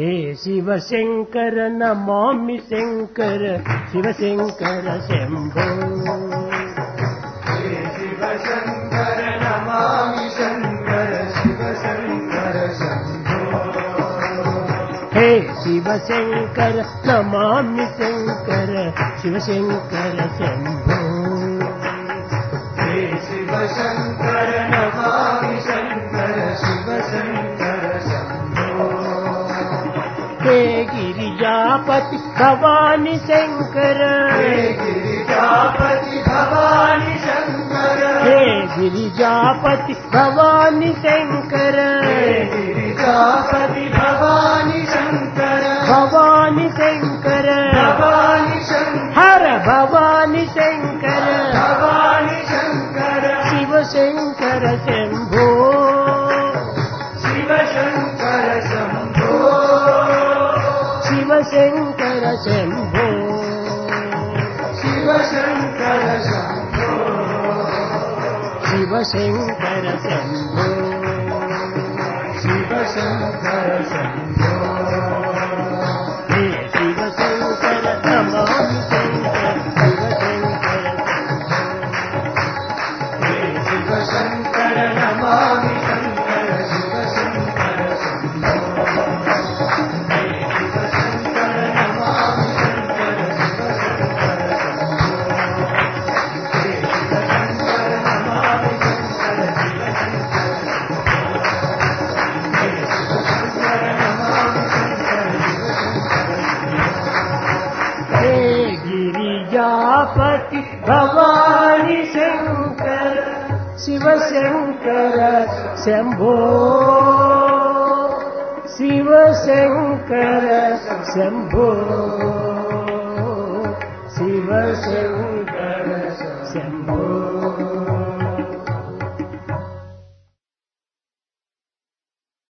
हे शिवशङ्कर नमामि शङ्कर शिवशङ्कर शम्भो शिवशङ्कर नमामि शङ्कर शिवशङ्कर शम्भो हे शिवशङ्कर नमामि शङ्कर शिवशङ्कर शम्भो हे शिवशङ्कर हे गिरिजापति भवानि शङ्कर हे गिरिजापति भवानि शङ्कर हे गिरिजापति भवानि शङ्कर हे गिरिजापति भवानि शङ्कर भवानि शङ्कर भवानि शङ्कर हर भवानि शङ्कर भवानि शङ्कर शिवशङ्कर शम्भो शिवशङ्कर शिवशङ्कर शम्भो शिवशङ्कर शम्भो शिवशङ्कर शम्भो शिवशङ्कर हे गिरिजापति भवानि शङ्कर शिवशङ्कर शम्भो। शिवशङ्कर शम्भो। शिवशङ्कर